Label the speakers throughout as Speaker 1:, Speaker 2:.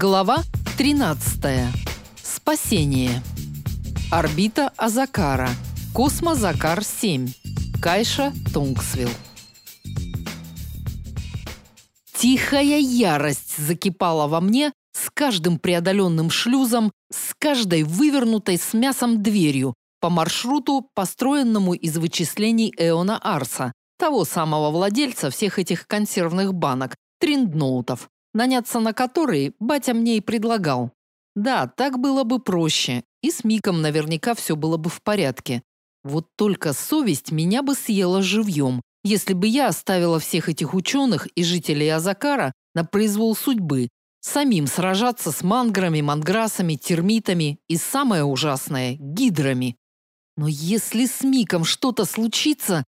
Speaker 1: Глава 13. Спасение. Орбита Азакара. Космозакар-7. Кайша Тунгсвилл. Тихая ярость закипала во мне с каждым преодоленным шлюзом, с каждой вывернутой с мясом дверью по маршруту, построенному из вычислений Эона Арса, того самого владельца всех этих консервных банок, триндноутов наняться на который батя мне и предлагал. Да, так было бы проще, и с Миком наверняка все было бы в порядке. Вот только совесть меня бы съела живьем, если бы я оставила всех этих ученых и жителей Азакара на произвол судьбы, самим сражаться с манграми, манграсами, термитами и, самое ужасное, гидрами. Но если с Миком что-то случится,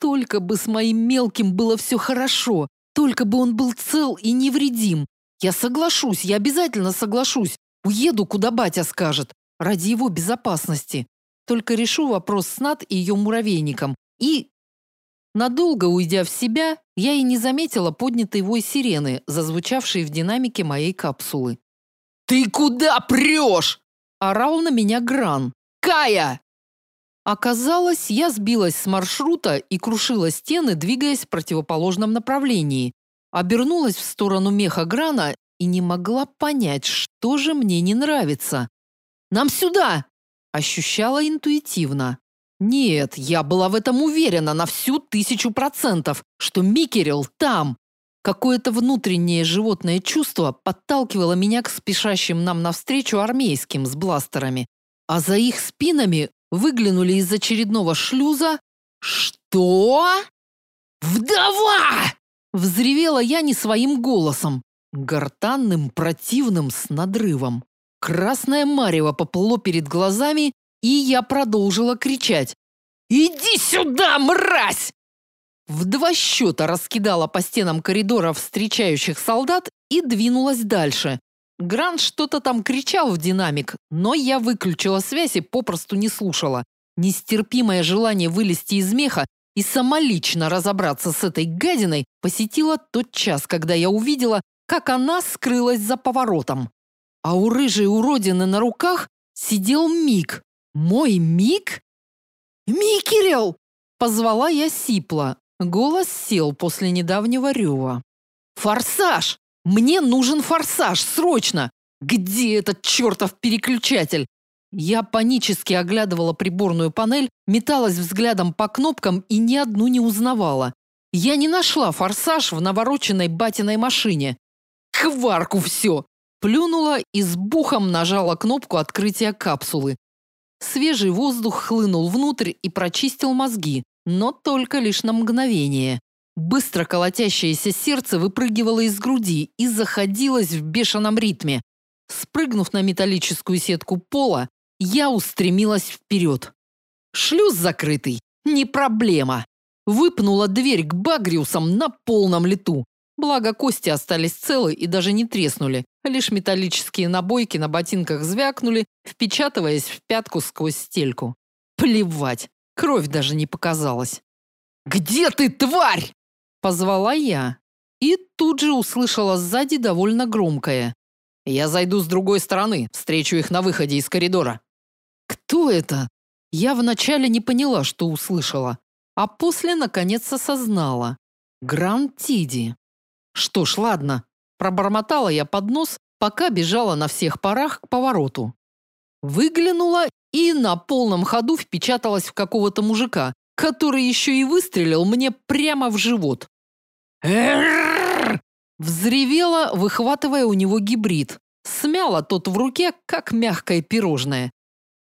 Speaker 1: только бы с моим мелким было все хорошо, только бы он был цел и невредим. Я соглашусь, я обязательно соглашусь. Уеду, куда батя скажет, ради его безопасности. Только решу вопрос с Над и ее муравейником. И... Надолго уйдя в себя, я и не заметила поднятой вой сирены, зазвучавшей в динамике моей капсулы.
Speaker 2: «Ты куда прешь?»
Speaker 1: – орал на меня Гран.
Speaker 2: «Кая!»
Speaker 1: Оказалось, я сбилась с маршрута и крушила стены, двигаясь в противоположном направлении. Обернулась в сторону меха Грана и не могла понять, что же мне не нравится. «Нам сюда!» Ощущала интуитивно. Нет, я была в этом уверена на всю тысячу процентов, что Микерил там. Какое-то внутреннее животное чувство подталкивало меня к спешащим нам навстречу армейским с бластерами. А за их спинами выглянули из очередного шлюза. «Что? Вдова!» Взревела я не своим голосом, гортанным, противным, с надрывом. Красное марево поплыло перед глазами, и я продолжила кричать. «Иди сюда, мразь!» В два счета раскидала по стенам коридора встречающих солдат и двинулась дальше, Гран что-то там кричал в динамик, но я выключила связь и попросту не слушала. Нестерпимое желание вылезти из меха и самолично разобраться с этой гадиной посетило тот час, когда я увидела, как она скрылась за поворотом. А у рыжей уродины на руках сидел Мик. Мой Мик? «Микерел!» – позвала я сипло. Голос сел после недавнего рева. «Форсаж!» Мне нужен форсаж, срочно! Где этот чертов переключатель? Я панически оглядывала приборную панель, металась взглядом по кнопкам и ни одну не узнавала. Я не нашла форсаж в навороченной батиной машине. Кварку все! Плюнула и с бухом нажала кнопку открытия капсулы. Свежий воздух хлынул внутрь и прочистил мозги, но только лишь на мгновение. Быстро колотящееся сердце выпрыгивало из груди и заходилось в бешеном ритме. Спрыгнув на металлическую сетку пола, я устремилась вперед. Шлюз закрытый, не проблема. Выпнула дверь к Багриусам на полном лету. Благо кости остались целы и даже не треснули, лишь металлические набойки на ботинках звякнули, впечатываясь в пятку сквозь стельку. Плевать, кровь даже не показалась.
Speaker 2: «Где ты, тварь?»
Speaker 1: Позвала я. И тут же услышала сзади довольно громкое.
Speaker 2: «Я зайду с другой стороны, встречу их на выходе из коридора».
Speaker 1: «Кто это?» Я вначале не поняла, что услышала, а после наконец осознала. Гранд Тиди. Что ж, ладно. Пробормотала я под нос, пока бежала на всех парах к повороту. Выглянула и на полном ходу впечаталась в какого-то мужика, который еще и выстрелил мне прямо в живот. Взревела, выхватывая у него гибрид. Смяла тот в руке, как мягкое пирожное.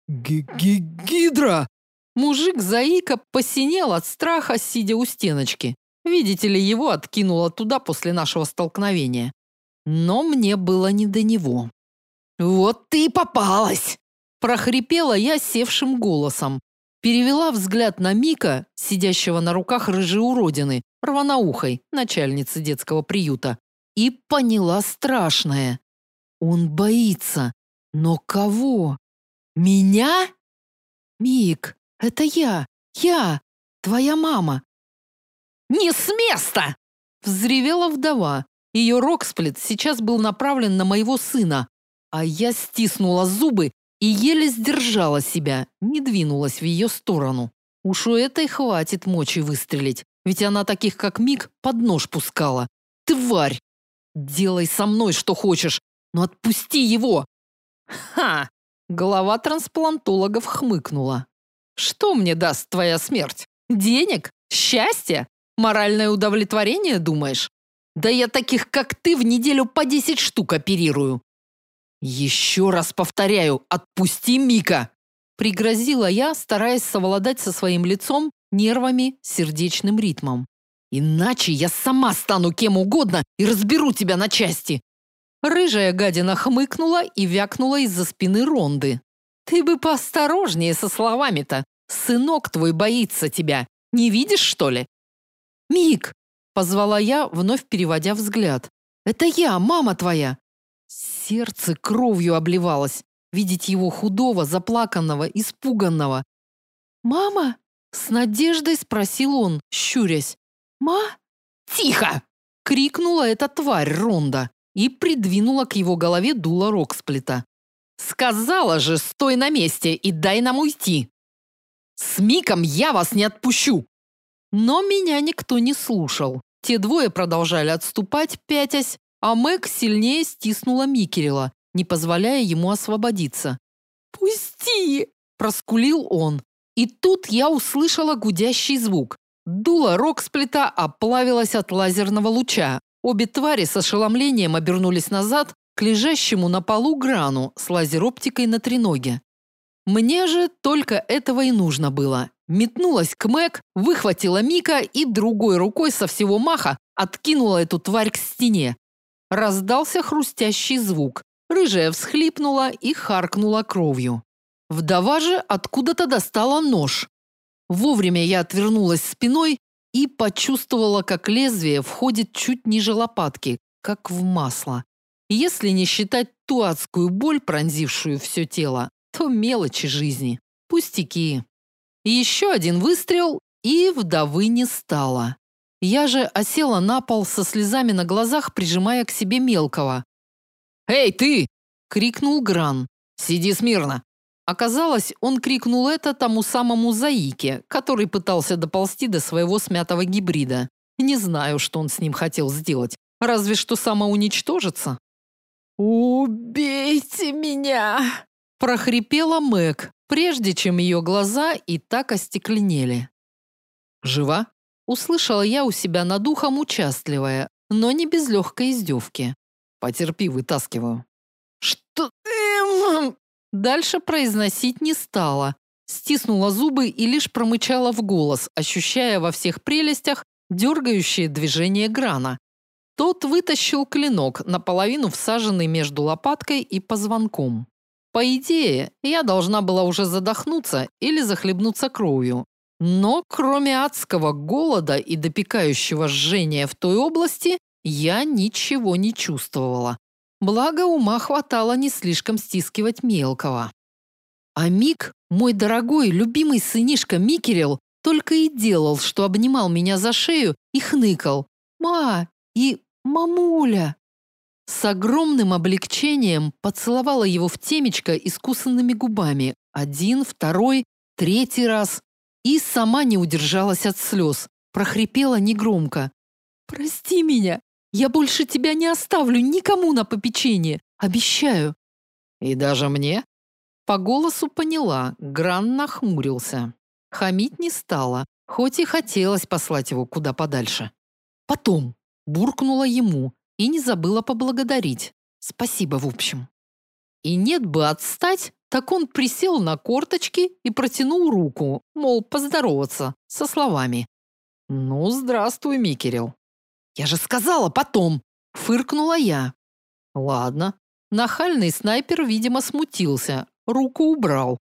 Speaker 2: Г -г «Гидра!»
Speaker 1: Мужик заика посинел от страха, сидя у стеночки. Видите ли, его откинуло туда после нашего столкновения. Но мне было не до него.
Speaker 2: «Вот ты и попалась!»
Speaker 1: прохрипела я севшим голосом. Перевела взгляд на Мика, сидящего на руках рыжей уродины, рваноухой, начальницы детского приюта, и поняла страшное. Он боится. Но кого? Меня? Мик, это я. Я, твоя мама.
Speaker 2: Не с места!
Speaker 1: Взревела вдова. Ее роксплит сейчас был направлен на моего сына, а я стиснула зубы и еле сдержала себя, не двинулась в ее сторону. Уж у этой хватит мочи выстрелить, ведь она таких, как Мик, под нож пускала. Тварь! Делай со мной что хочешь, но отпусти его! Ха! Голова трансплантологов хмыкнула. Что мне даст твоя смерть? Денег? Счастье? Моральное удовлетворение, думаешь? Да я таких, как ты, в неделю по 10 штук оперирую. Еще раз повторяю, отпусти Мика, пригрозила я, стараясь совладать со своим лицом, нервами, сердечным ритмом. Иначе я сама стану кем угодно и разберу тебя на части. Рыжая гадина хмыкнула и вякнула из-за спины Ронды. Ты бы поосторожнее со словами-то. Сынок твой боится тебя. Не видишь, что ли? Мик, позвала я, вновь переводя взгляд. Это я, мама твоя. Сердце кровью обливалось, видеть его худого, заплаканного, испуганного. Мама? С надеждой спросил он, щурясь. Ма? Тихо! крикнула эта тварь Ронда и придвинула к его голове дуло Роксплита. Сказала же, стой на месте и дай нам уйти. С Миком я вас не отпущу. Но меня никто не слушал. Те двое продолжали отступать, пятясь, а Мэг сильнее стиснула Микерила, не позволяя ему освободиться. «Пусти!» – проскулил он. И тут я услышала гудящий звук. Дуло роксплита оплавилось от лазерного луча. Обе твари с ошеломлением обернулись назад к лежащему на полу грану с лазероптикой на треноге. Мне же только этого и нужно было. Метнулась к Мэг, выхватила Мика и другой рукой со всего маха откинула эту тварь к стене. Раздался хрустящий звук. Рыжая всхлипнула и харкнула кровью. Вдова же откуда-то достала нож. Вовремя я отвернулась спиной и почувствовала, как лезвие входит чуть ниже лопатки, как в масло. Если не считать ту адскую боль, пронзившую все тело, то мелочи жизни, пустяки. Еще один выстрел, и вдовы не стало. Я же осела на пол со слезами на глазах, прижимая к себе мелкого. «Эй, ты!» – крикнул Гран. «Сиди смирно!» Оказалось, он крикнул это тому самому Заике, который пытался доползти до своего смятого гибрида. Не знаю, что он с ним хотел сделать. Разве что самоуничтожиться. «Убейте меня!» – прохрипела Мэг, прежде чем ее глаза и так остекленели. «Жива?» – услышала я у себя над ухом участливая, но не без легкой издевки. «Потерпи, вытаскиваю». «Что? Эм...» Дальше произносить не стала. Стиснула зубы и лишь промычала в голос, ощущая во всех прелестях дергающее движение грана. Тот вытащил клинок, наполовину всаженный между лопаткой и позвонком. По идее, я должна была уже задохнуться или захлебнуться кровью. Но кроме адского голода и допекающего жжения в той области, я ничего не чувствовала. Благо ума хватало не слишком стискивать мелкого. А Мик, мой дорогой, любимый сынишка Микерил, только и делал, что обнимал меня за шею и хныкал. «Ма, и «Мамуля!» С огромным облегчением поцеловала его в темечко искусанными губами. Один, второй, третий раз. И сама не удержалась от слез. Прохрипела негромко. «Прости меня. Я больше тебя не оставлю никому на попечение. Обещаю». «И даже мне?» По голосу поняла, Гран нахмурился. Хамить не стала, хоть и хотелось послать его куда подальше. «Потом», буркнула ему и не забыла поблагодарить. Спасибо, в общем. И нет бы отстать, так он присел на корточки и протянул руку, мол, поздороваться, со словами. «Ну, здравствуй, Микерил». «Я же сказала потом!» – фыркнула я. «Ладно». Нахальный снайпер, видимо, смутился, руку убрал.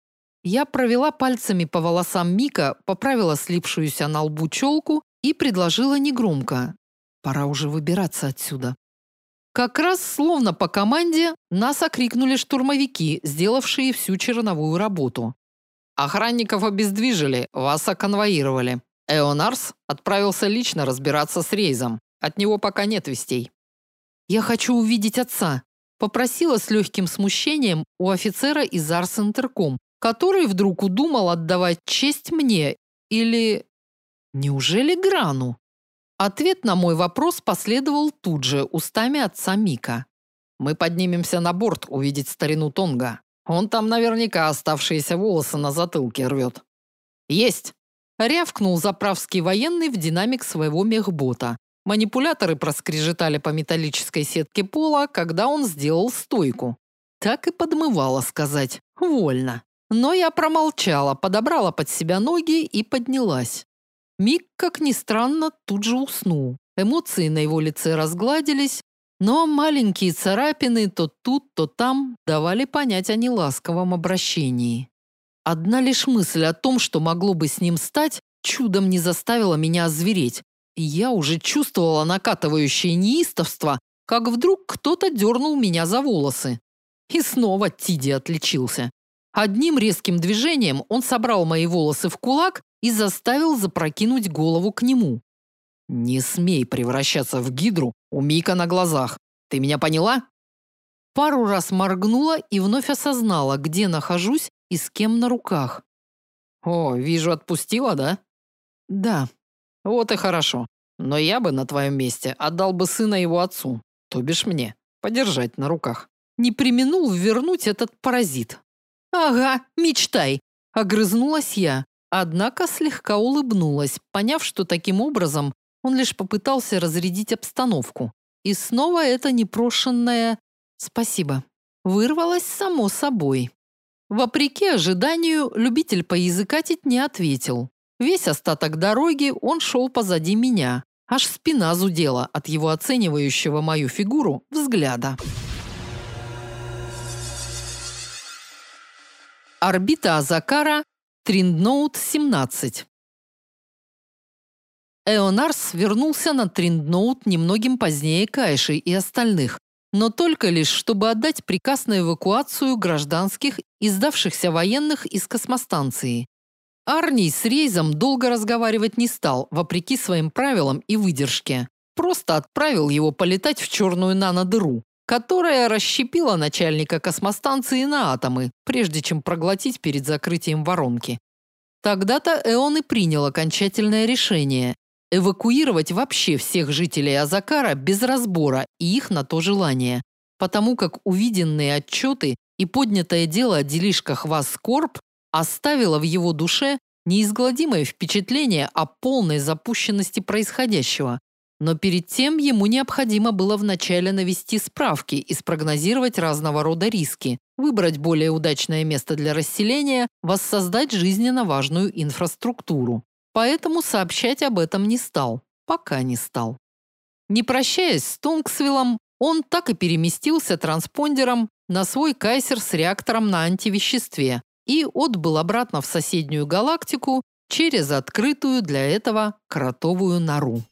Speaker 1: Я провела пальцами по волосам Мика, поправила слипшуюся на лбу челку и предложила негромко. Пора уже выбираться отсюда. Как раз словно по команде нас окрикнули штурмовики, сделавшие всю черновую работу. Охранников обездвижили, вас оконвоировали. Эонарс отправился лично разбираться с рейзом. От него пока нет вестей. Я хочу увидеть отца, попросила с легким смущением у офицера из Арс Интерком, который вдруг удумал отдавать честь мне или неужели Грану? Ответ на мой вопрос последовал тут же устами отца Мика. Мы поднимемся на борт увидеть старину Тонга. Он там наверняка оставшиеся волосы на затылке рвет. Есть, рявкнул заправский военный в динамик своего мехбота. Манипуляторы проскрежетали по металлической сетке пола, когда он сделал стойку. Так и подмывало сказать: "Вольно". Но я промолчала, подобрала под себя ноги и поднялась. Мик, как ни странно, тут же уснул. Эмоции на его лице разгладились, но маленькие царапины то тут, то там давали понять о неласковом обращении. Одна лишь мысль о том, что могло бы с ним стать, чудом не заставила меня озвереть. И я уже чувствовала накатывающее неистовство, как вдруг кто-то дернул меня за волосы. И снова Тиди отличился. Одним резким движением он собрал мои волосы в кулак и заставил запрокинуть голову к нему. Не смей превращаться в гидру у Мика на глазах. Ты меня поняла? Пару раз моргнула и вновь осознала, где нахожусь и с кем на руках. О, вижу, отпустила, да? Да. Вот и хорошо. Но я бы на твоем месте отдал бы сына его отцу, то бишь мне, подержать на руках. Не применул вернуть этот паразит. Ага, мечтай, огрызнулась я, однако слегка улыбнулась, поняв, что таким образом он лишь попытался разрядить обстановку. И снова это непрошенное «спасибо» вырвалось само собой. Вопреки ожиданию, любитель поязыкатить не ответил. Весь остаток дороги он шел позади меня. Аж спина зудела от его оценивающего мою фигуру взгляда. Орбита Азакара, Триндноут 17. Эонарс вернулся на Триндноут немногим позднее Кайши и остальных, но только лишь, чтобы отдать приказ на эвакуацию гражданских и сдавшихся военных из космостанции. Арний с Рейзом долго разговаривать не стал, вопреки своим правилам и выдержке. Просто отправил его полетать в черную нанодыру, которая расщепила начальника космостанции на атомы, прежде чем проглотить перед закрытием воронки. Тогда-то Эон и принял окончательное решение эвакуировать вообще всех жителей Азакара без разбора и их на то желание, потому как увиденные отчеты и поднятое дело о делишках Васкорп оставило в его душе неизгладимое впечатление о полной запущенности происходящего. Но перед тем ему необходимо было вначале навести справки и спрогнозировать разного рода риски, выбрать более удачное место для расселения, воссоздать жизненно важную инфраструктуру поэтому сообщать об этом не стал, пока не стал. Не прощаясь с Тунгсвиллом, он так и переместился транспондером на свой кайсер с реактором на антивеществе и отбыл обратно в соседнюю галактику через открытую для этого кротовую нору.